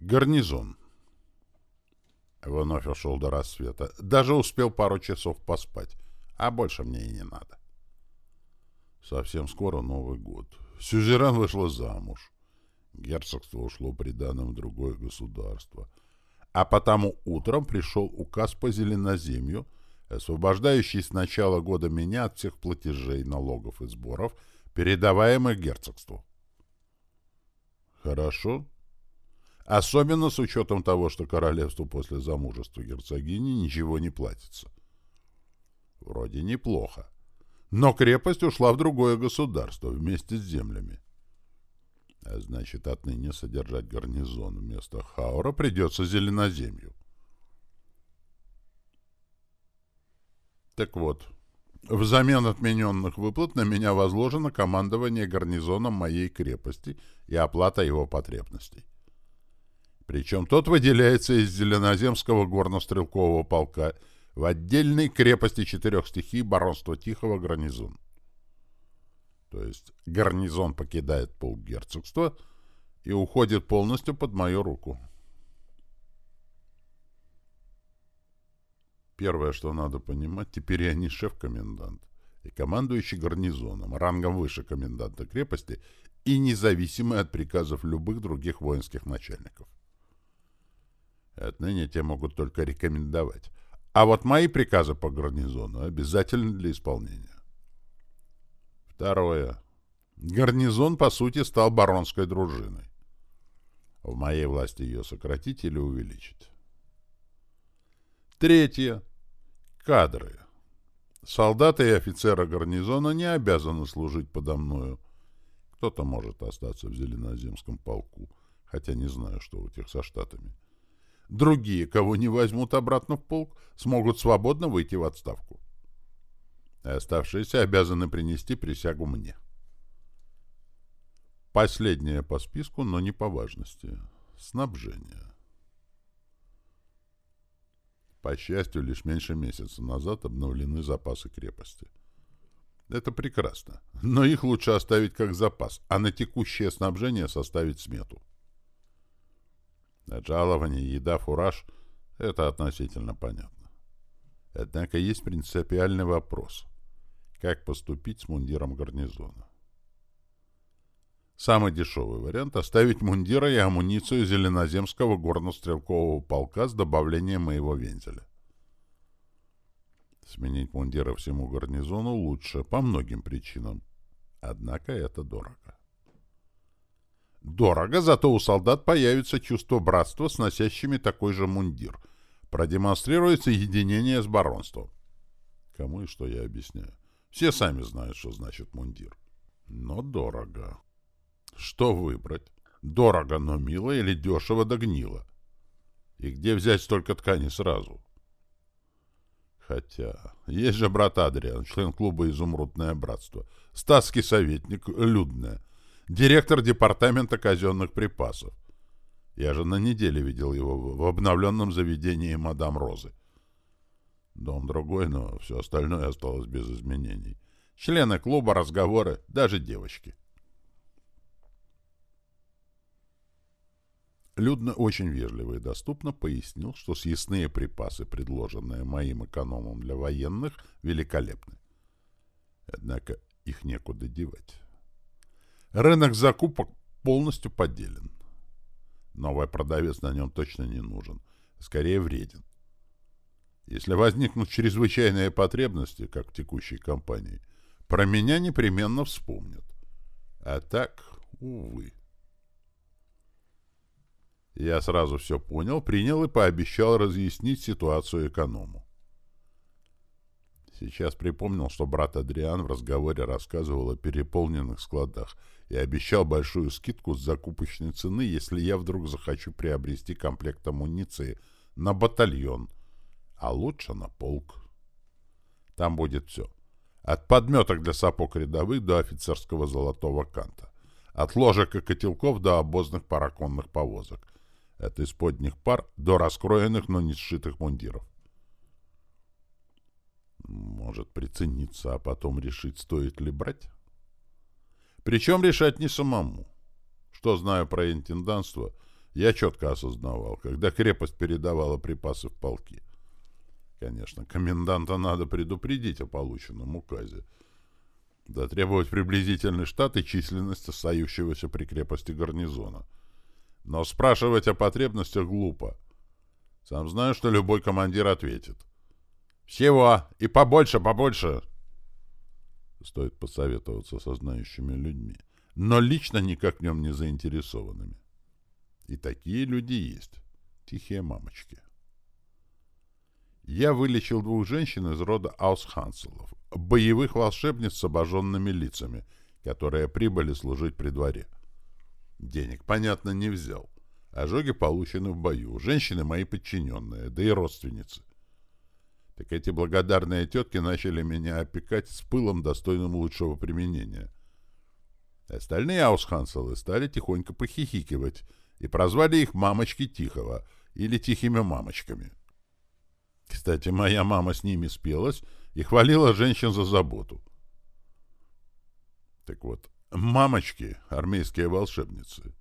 Гарнизон. Вновь ушел до рассвета. Даже успел пару часов поспать. А больше мне и не надо. Совсем скоро Новый год. Сюзерен вышла замуж. Герцогство ушло приданным в другое государство. А потому утром пришел указ по зеленоземью, освобождающий с начала года меня от всех платежей, налогов и сборов, передаваемых герцогству. Хорошо. Особенно с учетом того, что королевству после замужества герцогини ничего не платится. Вроде неплохо. Но крепость ушла в другое государство вместе с землями. А значит, отныне содержать гарнизон вместо Хаура придется зеленоземью. Так вот, взамен отмененных выплат на меня возложено командование гарнизоном моей крепости и оплата его потребностей. Причем тот выделяется из Зеленоземского горно-стрелкового полка в отдельной крепости четырех стихий баронства Тихого гарнизон. То есть гарнизон покидает полгерцогства и уходит полностью под мою руку. Первое, что надо понимать, теперь я не шеф-комендант и командующий гарнизоном, рангом выше коменданта крепости и независимый от приказов любых других воинских начальников. Отныне те могут только рекомендовать. А вот мои приказы по гарнизону обязательны для исполнения. Второе. Гарнизон, по сути, стал баронской дружиной. В моей власти ее сократить или увеличить. Третье. Кадры. Солдаты и офицеры гарнизона не обязаны служить подо мною. Кто-то может остаться в Зеленоземском полку, хотя не знаю, что у тех со штатами. Другие, кого не возьмут обратно в полк, смогут свободно выйти в отставку. Оставшиеся обязаны принести присягу мне. Последнее по списку, но не по важности. Снабжение. По счастью, лишь меньше месяца назад обновлены запасы крепости. Это прекрасно, но их лучше оставить как запас, а на текущее снабжение составить смету. Жалование, еда, фураж — это относительно понятно. Однако есть принципиальный вопрос. Как поступить с мундиром гарнизона? Самый дешевый вариант — оставить мундира и амуницию Зеленоземского горнострелкового полка с добавлением моего вензеля. Сменить мундиры всему гарнизону лучше по многим причинам. Однако это дорого. Дорого, зато у солдат появится чувство братства с носящими такой же мундир. Продемонстрируется единение с баронством. Кому и что я объясняю? Все сами знают, что значит мундир. Но дорого. Что выбрать? Дорого, но мило или дешево да гнило? И где взять столько ткани сразу? Хотя, есть же брат Адриан, член клуба «Изумрудное братство», статский советник, людное — директор департамента казенных припасов. Я же на неделе видел его в обновленном заведении мадам Розы. Дом другой, но все остальное осталось без изменений. Члены клуба, разговоры, даже девочки. Людно очень вежливо и доступно пояснил, что съестные припасы, предложенные моим экономом для военных, великолепны. Однако их некуда девать. Рынок закупок полностью поделен. Новый продавец на нем точно не нужен. Скорее вреден. Если возникнут чрезвычайные потребности, как в текущей компании, про меня непременно вспомнят. А так, увы. Я сразу все понял, принял и пообещал разъяснить ситуацию эконому. Сейчас припомнил, что брат Адриан в разговоре рассказывал о переполненных складах и обещал большую скидку с закупочной цены, если я вдруг захочу приобрести комплект амуниции на батальон, а лучше на полк. Там будет все. От подметок для сапог рядовых до офицерского золотого канта. От ложек и котелков до обозных параконных повозок. От исподних пар до раскроенных, но не сшитых мундиров. Может прицениться, а потом решить, стоит ли брать? Причем решать не самому. Что знаю про интендантство, я четко осознавал, когда крепость передавала припасы в полки. Конечно, коменданта надо предупредить о полученном указе. Да требовать приблизительный штат и численность остающегося при крепости гарнизона. Но спрашивать о потребностях глупо. Сам знаю, что любой командир ответит. «Всего! И побольше, побольше!» Стоит посоветоваться со знающими людьми, но лично никак в нем не заинтересованными. И такие люди есть. Тихие мамочки. Я вылечил двух женщин из рода Аусханселов, боевых волшебниц с обожженными лицами, которые прибыли служить при дворе. Денег, понятно, не взял. Ожоги получены в бою. Женщины мои подчиненные, да и родственницы. Так эти благодарные тетки начали меня опекать с пылом, достойным лучшего применения. Остальные аусханселы стали тихонько похихикивать и прозвали их «мамочки Тихого» или «тихими мамочками». Кстати, моя мама с ними спелась и хвалила женщин за заботу. Так вот, мамочки — армейские волшебницы.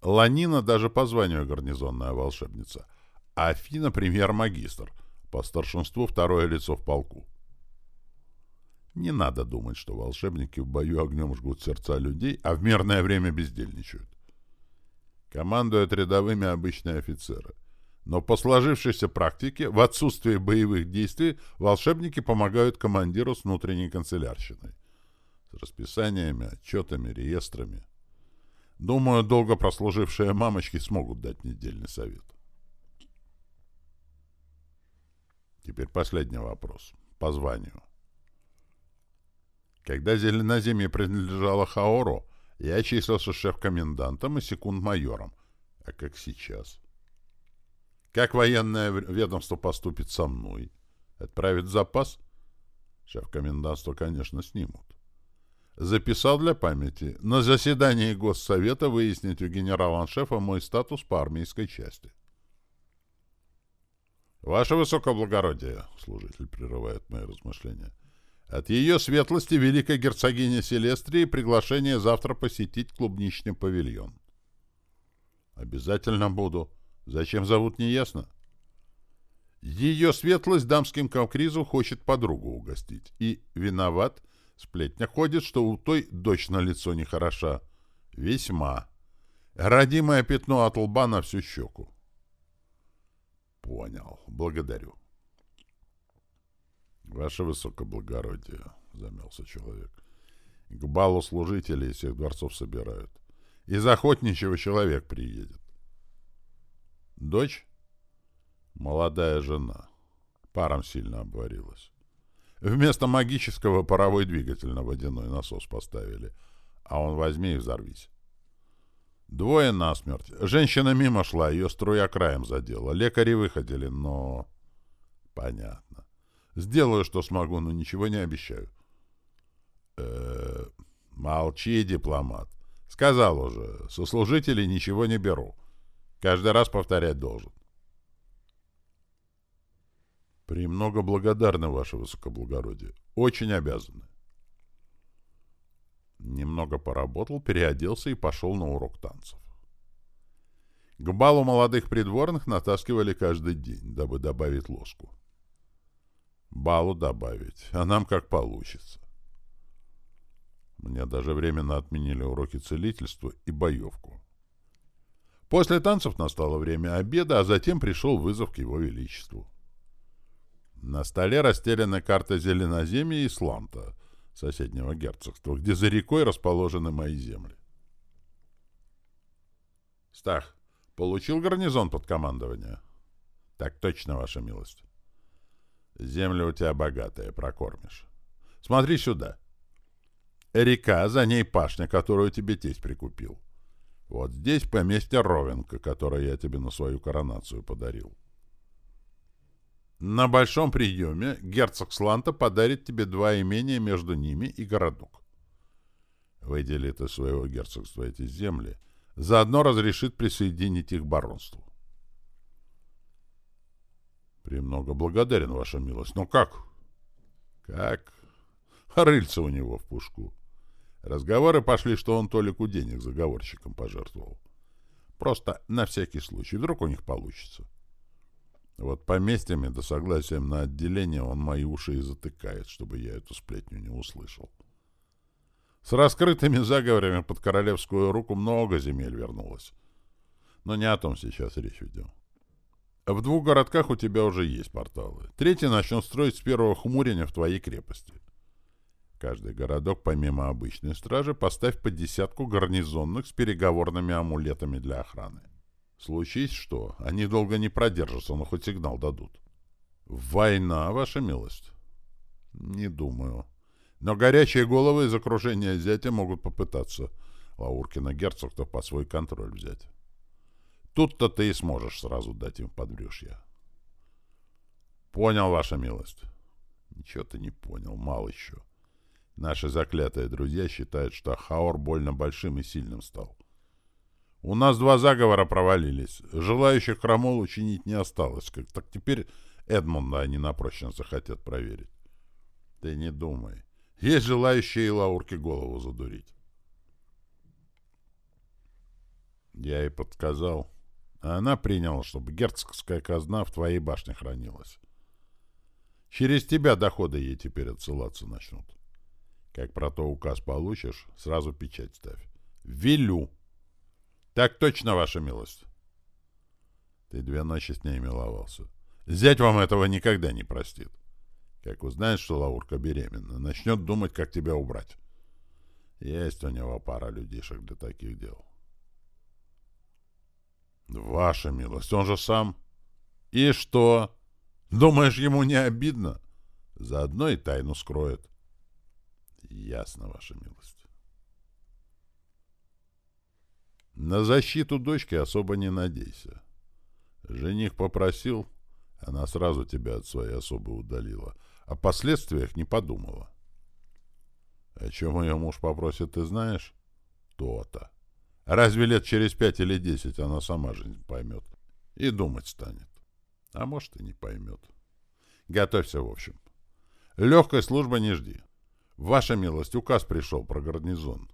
Ланина даже по званию гарнизонная волшебница, а Афина — премьер-магистр, по старшинству второе лицо в полку. Не надо думать, что волшебники в бою огнем жгут сердца людей, а в мирное время бездельничают. Командуют рядовыми обычные офицеры. Но по сложившейся практике, в отсутствии боевых действий, волшебники помогают командиру с внутренней канцелярщиной. С расписаниями, отчетами, реестрами. Думаю, долго прослужившие мамочки смогут дать недельный совет. Теперь последний вопрос. По званию. Когда Зеленоземье принадлежало Хаору, я числился шеф-комендантом и секунд-майором. А как сейчас? Как военное ведомство поступит со мной? Отправит запас? Шеф-комендантство, конечно, снимут. Записал для памяти. На заседании Госсовета выяснить у генерала-аншефа мой статус по армейской части. «Ваше высокоблагородие», — служитель прерывает мои размышления, — «от ее светлости великой герцогини Селестрии приглашение завтра посетить клубничный павильон». «Обязательно буду», Зачем зовут, не ясно. Ее светлость дамским капризу хочет подругу угостить. И виноват. Сплетня ходит, что у той дочь на лицо нехороша. Весьма. Родимое пятно от лба на всю щеку. Понял. Благодарю. Ваше высокоблагородие, замялся человек. К балу служителей всех дворцов собирают. Из охотничьего человек приедет. Дочь? Молодая жена. Паром сильно обварилась. Вместо магического паровой двигатель на водяной насос поставили. А он возьми и взорвись. Двое насмерть. Женщина мимо шла, ее струя краем задела. Лекари выходили, но... Понятно. Сделаю, что смогу, но ничего не обещаю. Э -э молчи, дипломат. Сказал уже, сослужителей ничего не беру. Каждый раз повторять должен. «Премного благодарны, ваше высокоблагородие. Очень обязаны». Немного поработал, переоделся и пошел на урок танцев. К балу молодых придворных натаскивали каждый день, дабы добавить ложку. Балу добавить, а нам как получится. Мне даже временно отменили уроки целительства и боевку. После танцев настало время обеда, а затем пришел вызов к его величеству. На столе расстелена карта Зеленоземья и Сланта, соседнего герцогства, где за рекой расположены мои земли. Стах, получил гарнизон под командование? Так точно, ваша милость. Земля у тебя богатая, прокормишь. Смотри сюда. Река, за ней пашня, которую тебе тесть прикупил. Вот здесь поместье Ровенка, которое я тебе на свою коронацию подарил. На большом приеме герцог Сланта подарит тебе два имения между ними и городок. Выдели ты своего герцогства эти земли, заодно разрешит присоединить их баронству. Премного благодарен, ваша милость. Но как? Как? Рыльца у него в пушку. Разговоры пошли, что он Толику денег заговорщикам пожертвовал. Просто на всякий случай. Вдруг у них получится. Вот поместьями да согласием на отделение он мои уши и затыкает, чтобы я эту сплетню не услышал. С раскрытыми заговорами под королевскую руку много земель вернулось. Но не о том сейчас речь ведем. В двух городках у тебя уже есть порталы. Третий начнет строить с первого хмурения в твоей крепости. Каждый городок, помимо обычной стражи, поставь по десятку гарнизонных с переговорными амулетами для охраны. Случись что, они долго не продержатся, но хоть сигнал дадут. Война, ваша милость? Не думаю. Но горячие головы из окружения зятя могут попытаться Лауркина герцогство по свой контроль взять. Тут-то ты и сможешь сразу дать им подбрюшье. Понял, ваша милость. Ничего ты не понял, мало еще. Наши заклятые друзья считают, что Хаор больно большим и сильным стал. У нас два заговора провалились. Желающих крамол учинить не осталось. Так теперь Эдмунда они напрочно захотят проверить. Ты не думай. Есть желающие и Лаурке голову задурить. Я ей подсказал. А она приняла, чтобы герцогская казна в твоей башне хранилась. Через тебя доходы ей теперь отсылаться начнут. Как про то указ получишь, сразу печать ставь. Велю. Так точно, ваша милость. Ты две ночи с ней миловался. Зять вам этого никогда не простит. Как узнает, что Лаурка беременна, начнет думать, как тебя убрать. Есть у него пара людишек для таких дел. Ваша милость, он же сам. И что? Думаешь, ему не обидно? Заодно и тайну скроет. Ясно, ваша милость. На защиту дочки особо не надейся. Жених попросил, она сразу тебя от своей особы удалила. О последствиях не подумала. О чем ее муж попросит, ты знаешь? То-то. Разве лет через пять или десять она сама жизнь поймет и думать станет? А может, и не поймет. Готовься, в общем. Легкой службы не жди. Ваша милость, указ пришел про гарнизон.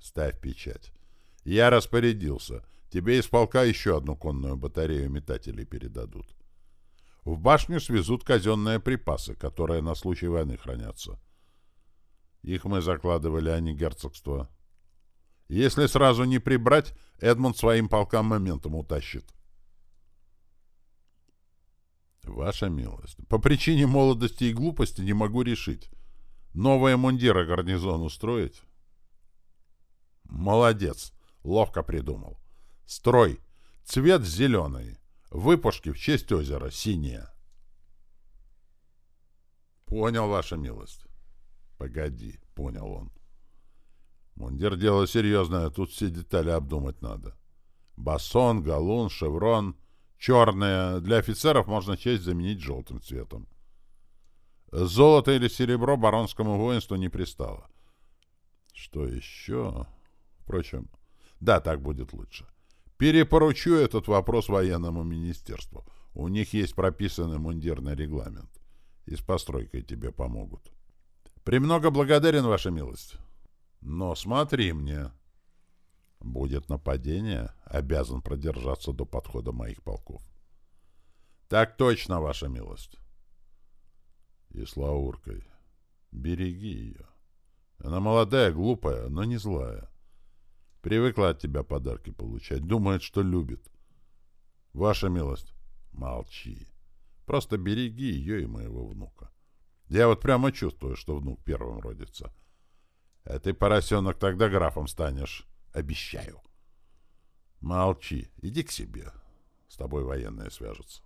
Ставь печать. Я распорядился. Тебе из полка еще одну конную батарею метателей передадут. В башню свезут казенные припасы, которые на случай войны хранятся. Их мы закладывали, а не герцогство. Если сразу не прибрать, Эдмунд своим полкам моментом утащит. Ваша милость, по причине молодости и глупости не могу решить. Новые мундиры гарнизон устроить? Молодец, ловко придумал. Строй, цвет зеленый. Выпушки в честь озера синие. Понял, ваша милость. Погоди, понял он. Мундир дело серьезное, тут все детали обдумать надо. Басон, галун, шеврон, черное. Для офицеров можно честь заменить желтым цветом. Золото или серебро баронскому воинству не пристало. Что еще? Впрочем, да, так будет лучше. Перепоручу этот вопрос военному министерству. У них есть прописанный мундирный регламент. И с постройкой тебе помогут. Премного благодарен, ваша милость. Но смотри мне. Будет нападение, обязан продержаться до подхода моих полков. Так точно, ваша милость. И с Лауркой. Береги ее. Она молодая, глупая, но не злая. Привыкла от тебя подарки получать. Думает, что любит. Ваша милость, молчи. Просто береги ее и моего внука. Я вот прямо чувствую, что внук первым родится. А ты, поросенок, тогда графом станешь. Обещаю. Молчи. Иди к себе. С тобой военные свяжутся.